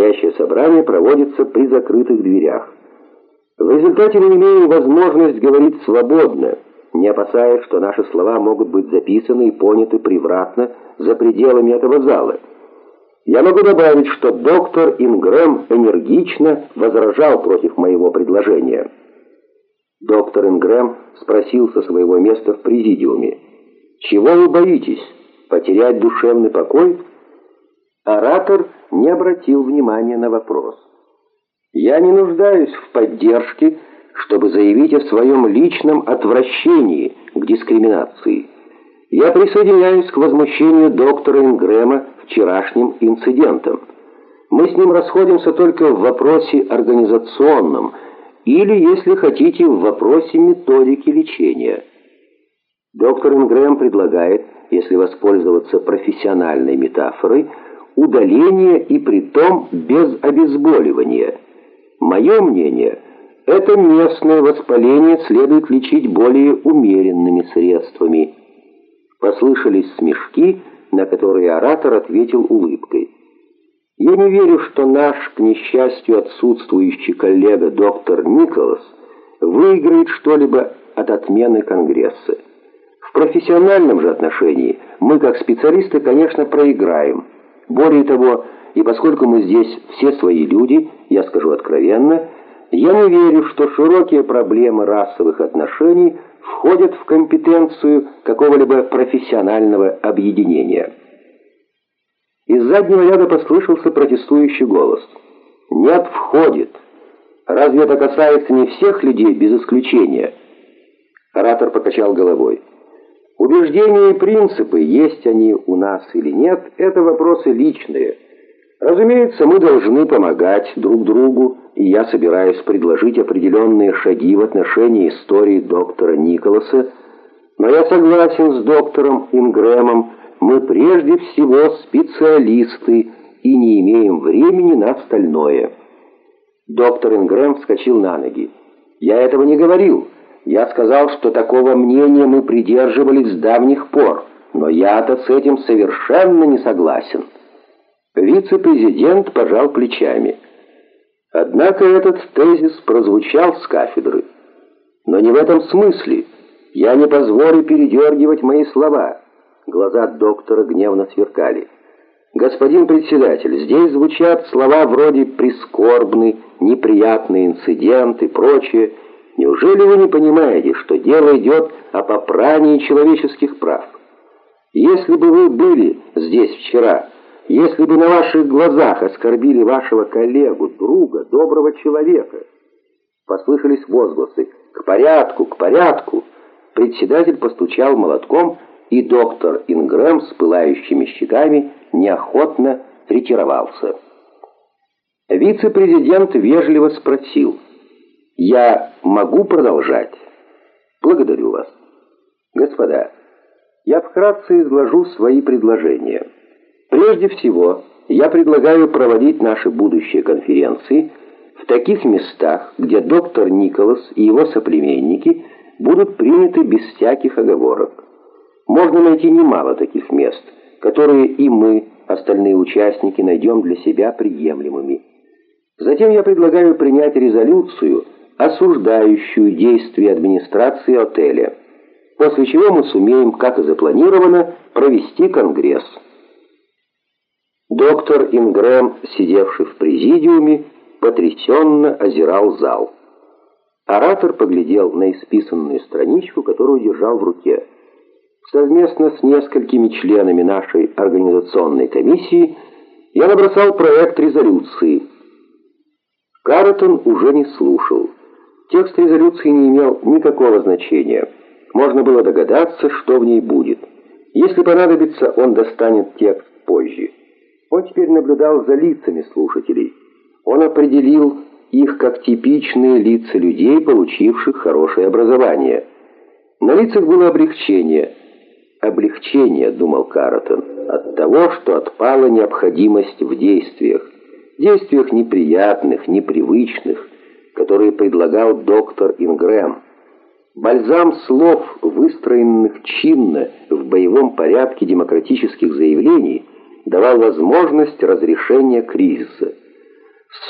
Настоящее собрание проводится при закрытых дверях. В результате мы имеем возможность говорить свободно, не опасаясь, что наши слова могут быть записаны и поняты превратно за пределами этого зала. Я могу добавить, что доктор Ингрэм энергично возражал против моего предложения. Доктор Ингрэм спросил со своего места в президиуме, «Чего вы боитесь? Потерять душевный покой?» Оратор не обратил внимания на вопрос. «Я не нуждаюсь в поддержке, чтобы заявить о своем личном отвращении к дискриминации. Я присоединяюсь к возмущению доктора Ингрэма вчерашним инцидентом. Мы с ним расходимся только в вопросе организационном или, если хотите, в вопросе методики лечения. Доктор Ингрэм предлагает, если воспользоваться профессиональной метафорой, удаление и притом без обезболивания. Мое мнение, это местное воспаление следует лечить более умеренными средствами. Послышались смешки, на которые оратор ответил улыбкой. Я не верю, что наш, к несчастью, отсутствующий коллега доктор Николас выиграет что-либо от отмены Конгресса. В профессиональном же отношении мы, как специалисты, конечно, проиграем. Более того, и поскольку мы здесь все свои люди, я скажу откровенно, я не верю, что широкие проблемы расовых отношений входят в компетенцию какого-либо профессионального объединения. Из заднего ряда послышался протестующий голос. «Нет, входит. Разве это касается не всех людей без исключения?» Оратор покачал головой. Убеждения и принципы, есть они у нас или нет, это вопросы личные. Разумеется, мы должны помогать друг другу, и я собираюсь предложить определенные шаги в отношении истории доктора Николаса, но я согласен с доктором Ингрэмом, мы прежде всего специалисты и не имеем времени на остальное. Доктор Ингрэм вскочил на ноги. «Я этого не говорил». Я сказал, что такого мнения мы придерживались с давних пор, но я-то с этим совершенно не согласен. Вице-президент пожал плечами. Однако этот тезис прозвучал с кафедры. Но не в этом смысле. Я не позволю передергивать мои слова. Глаза доктора гневно сверкали. «Господин председатель, здесь звучат слова вроде «прискорбный», «неприятный инцидент» и прочее, Неужели вы не понимаете, что дело идет о попрании человеческих прав? Если бы вы были здесь вчера, если бы на ваших глазах оскорбили вашего коллегу, друга, доброго человека, послышались возгласы «К порядку, к порядку!» Председатель постучал молотком, и доктор Ингрэм с пылающими щеками неохотно ретировался. Вице-президент вежливо спросил – я могу продолжать? Благодарю вас. Господа, я вкратце изложу свои предложения. Прежде всего, я предлагаю проводить наши будущие конференции в таких местах, где доктор Николас и его соплеменники будут приняты без всяких оговорок. Можно найти немало таких мест, которые и мы, остальные участники, найдем для себя приемлемыми. Затем я предлагаю принять резолюцию – осуждающую действия администрации отеля, после чего мы сумеем, как и запланировано, провести конгресс. Доктор Ингрэм, сидевший в президиуме, потрясенно озирал зал. Оратор поглядел на исписанную страничку, которую держал в руке. Совместно с несколькими членами нашей организационной комиссии я набросал проект резолюции. Каротон уже не слушал. Текст резолюции не имел никакого значения. Можно было догадаться, что в ней будет. Если понадобится, он достанет текст позже. Он теперь наблюдал за лицами слушателей. Он определил их как типичные лица людей, получивших хорошее образование. На лицах было облегчение. «Облегчение», — думал Каротон, — «от того, что отпала необходимость в действиях. Действиях неприятных, непривычных, которые предлагал доктор Ингрэм. Бальзам слов, выстроенных чинно в боевом порядке демократических заявлений, давал возможность разрешения кризиса.